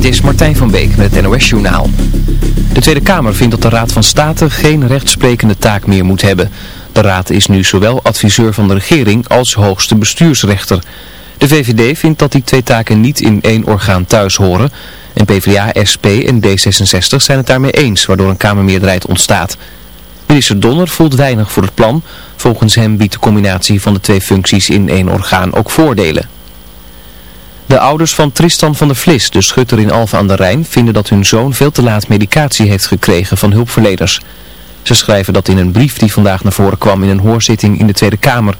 Dit is Martijn van Beek met het NOS Journaal. De Tweede Kamer vindt dat de Raad van State geen rechtsprekende taak meer moet hebben. De Raad is nu zowel adviseur van de regering als hoogste bestuursrechter. De VVD vindt dat die twee taken niet in één orgaan thuis horen. En PvdA, SP en D66 zijn het daarmee eens, waardoor een Kamermeerderheid ontstaat. Minister Donner voelt weinig voor het plan. Volgens hem biedt de combinatie van de twee functies in één orgaan ook voordelen. De ouders van Tristan van der Vlis, de schutter in Alphen aan de Rijn, vinden dat hun zoon veel te laat medicatie heeft gekregen van hulpverleners. Ze schrijven dat in een brief die vandaag naar voren kwam in een hoorzitting in de Tweede Kamer.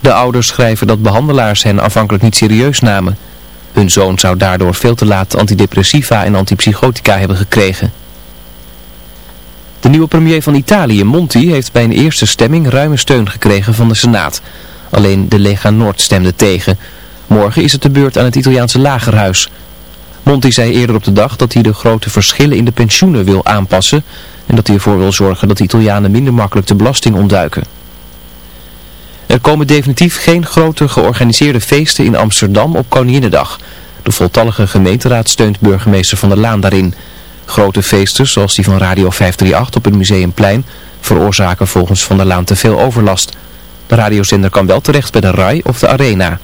De ouders schrijven dat behandelaars hen afhankelijk niet serieus namen. Hun zoon zou daardoor veel te laat antidepressiva en antipsychotica hebben gekregen. De nieuwe premier van Italië, Monti, heeft bij een eerste stemming ruime steun gekregen van de Senaat. Alleen de Lega Noord stemde tegen... Morgen is het de beurt aan het Italiaanse lagerhuis. Monti zei eerder op de dag dat hij de grote verschillen in de pensioenen wil aanpassen en dat hij ervoor wil zorgen dat de Italianen minder makkelijk de belasting ontduiken. Er komen definitief geen grote georganiseerde feesten in Amsterdam op Koninginnedag. De voltallige gemeenteraad steunt burgemeester Van der Laan daarin. Grote feesten, zoals die van Radio 538 op het Museumplein, veroorzaken volgens Van der Laan te veel overlast. De radiozender kan wel terecht bij de RAI of de Arena.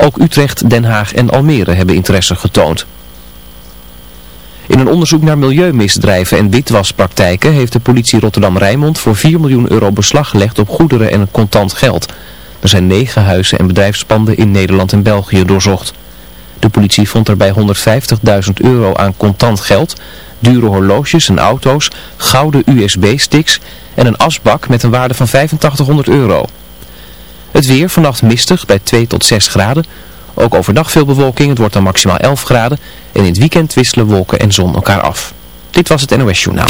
Ook Utrecht, Den Haag en Almere hebben interesse getoond. In een onderzoek naar milieumisdrijven en witwaspraktijken heeft de politie Rotterdam-Rijnmond voor 4 miljoen euro beslag gelegd op goederen en contant geld. Er zijn negen huizen en bedrijfspanden in Nederland en België doorzocht. De politie vond erbij 150.000 euro aan contant geld, dure horloges en auto's, gouden USB-sticks en een asbak met een waarde van 8500 euro. Het weer vannacht mistig bij 2 tot 6 graden. Ook overdag veel bewolking, het wordt dan maximaal 11 graden. En in het weekend wisselen wolken en zon elkaar af. Dit was het NOS Journaal.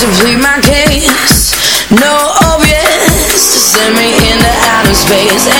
to plead my case. No oh, obvious to send me into outer space.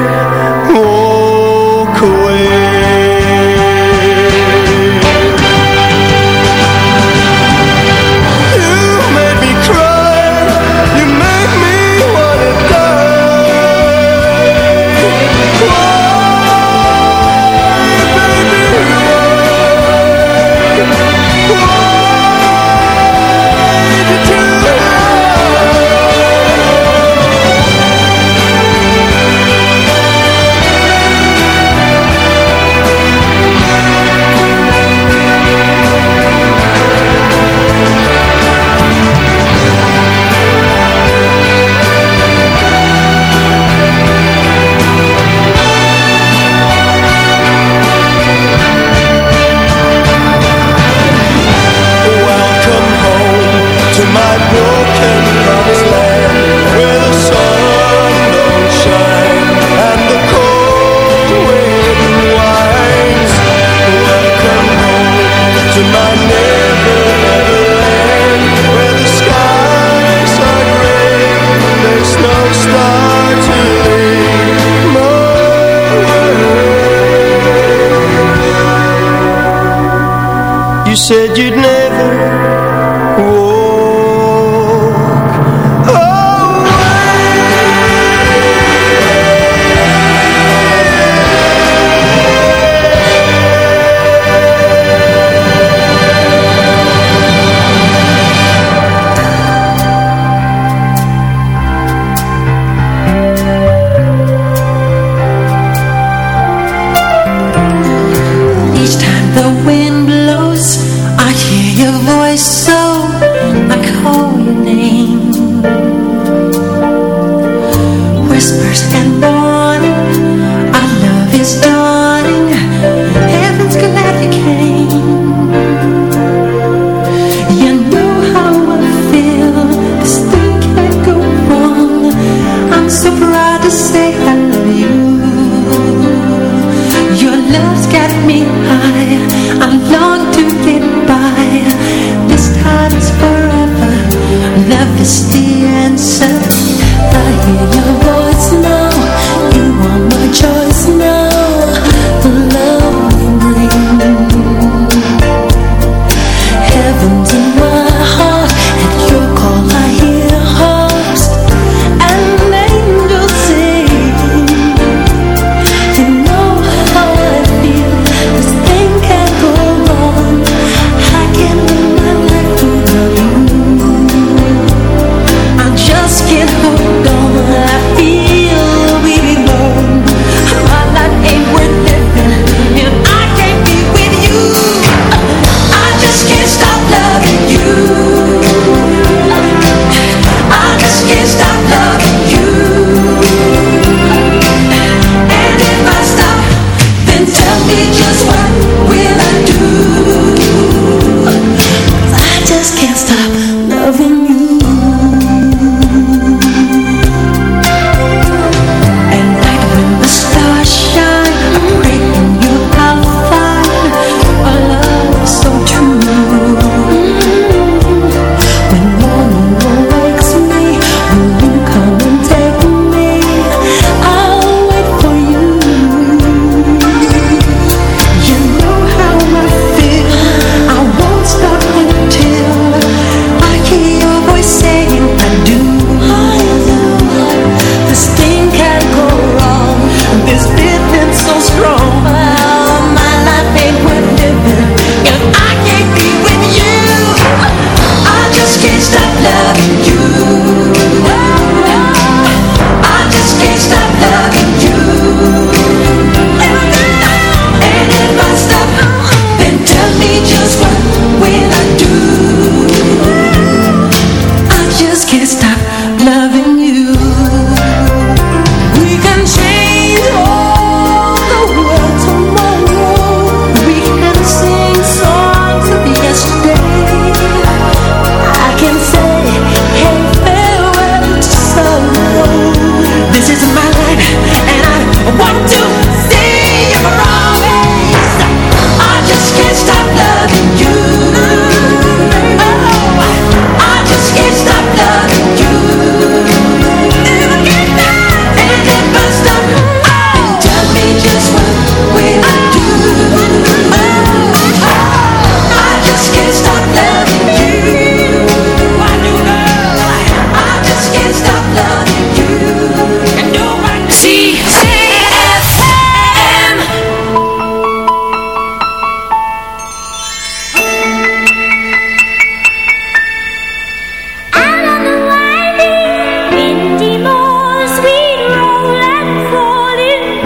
said you'd never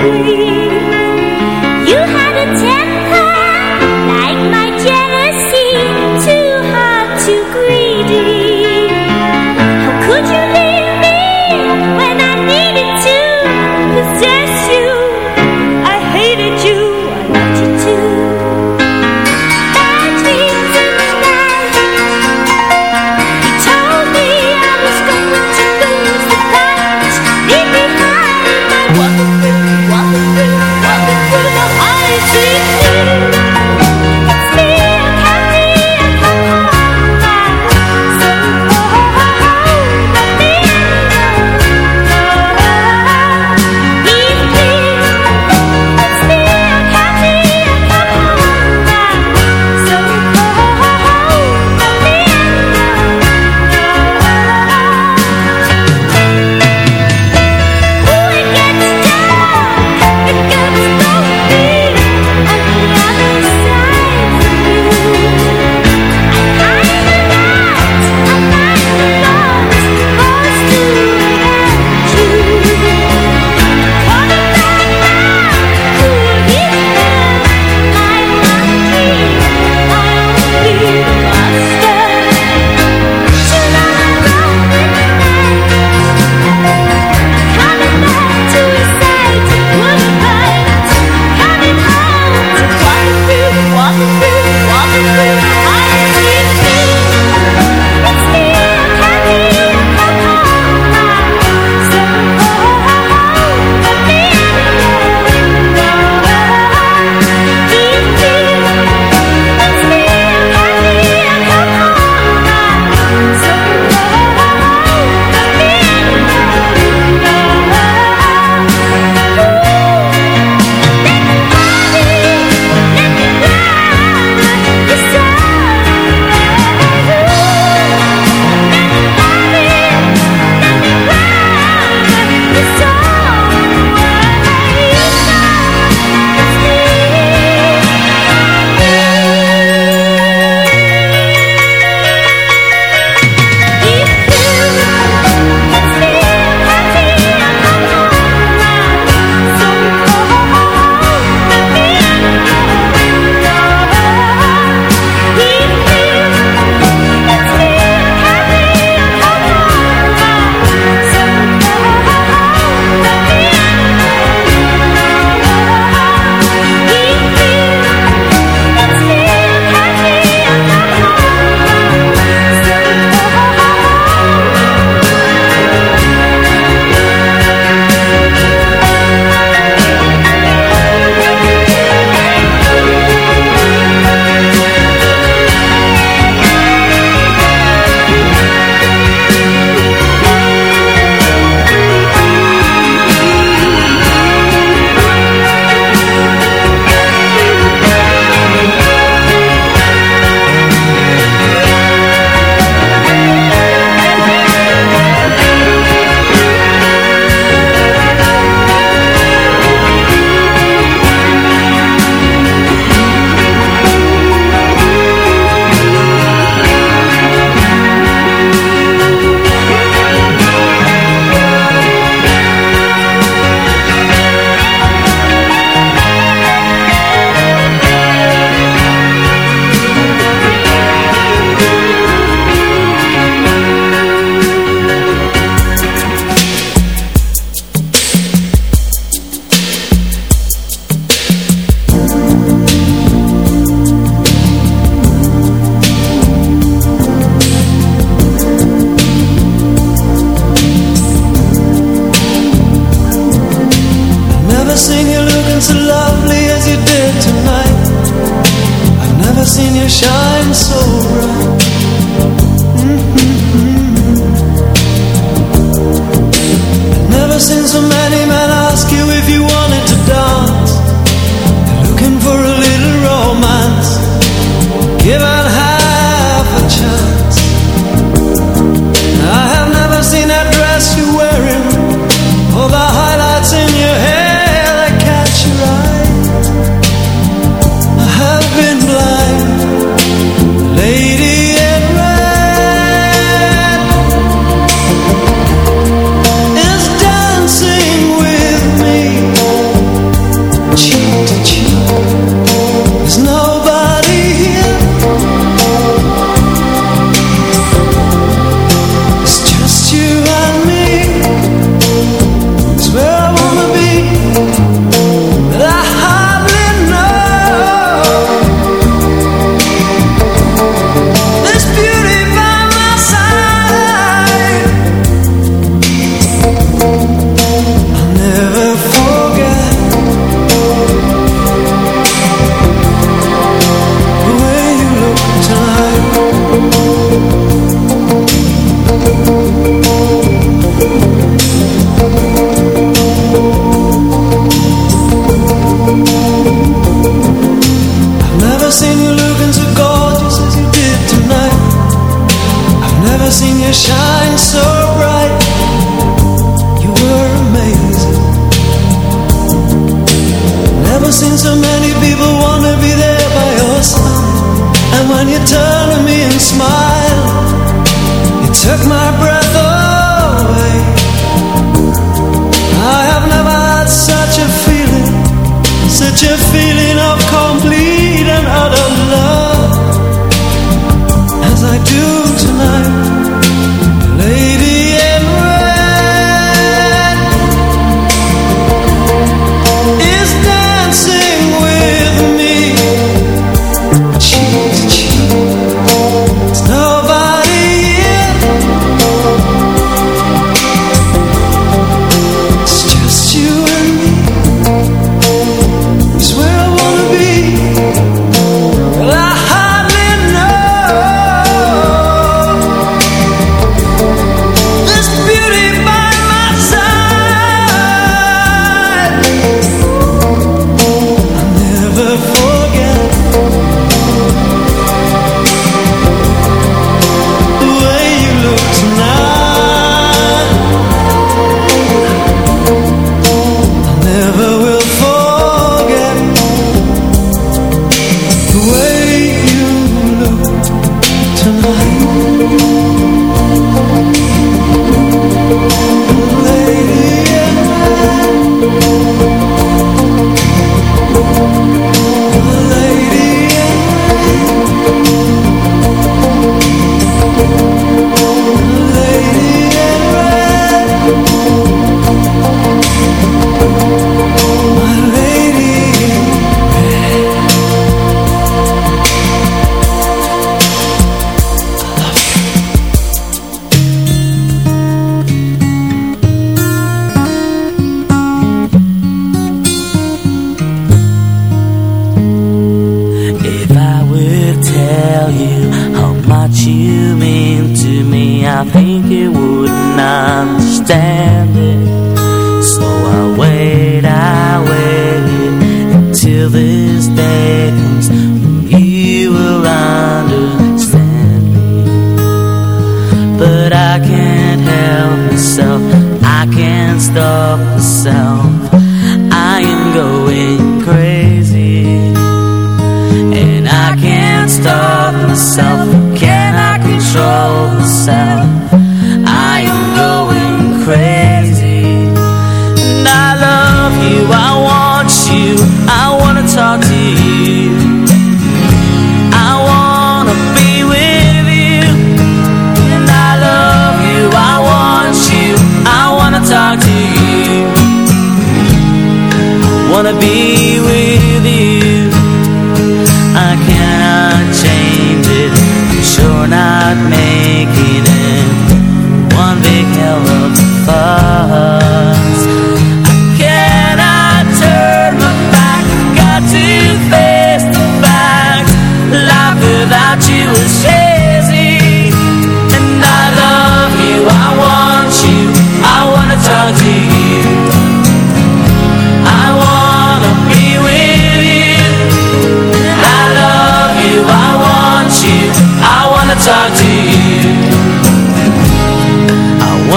free.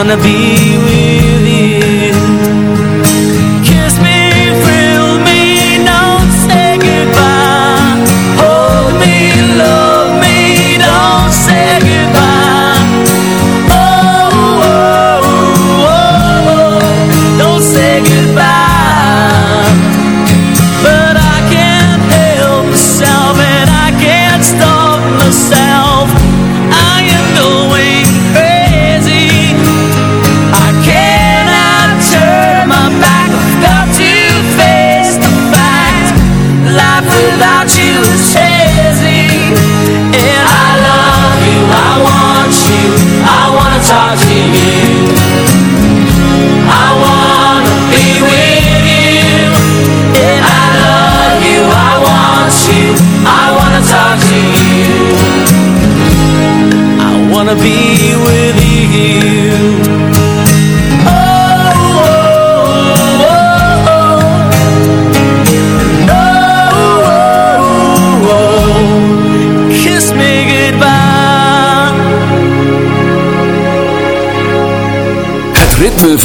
Wanna be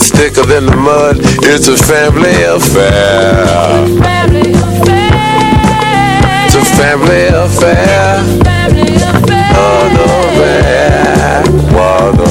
Blood's thicker than the mud. It's a family affair. It's a family affair. Oh, no, bad. Oh, no.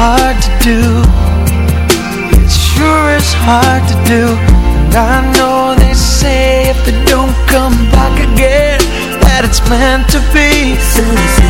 hard to do. It sure is hard to do. And I know they say if they don't come back again That it's meant to be. so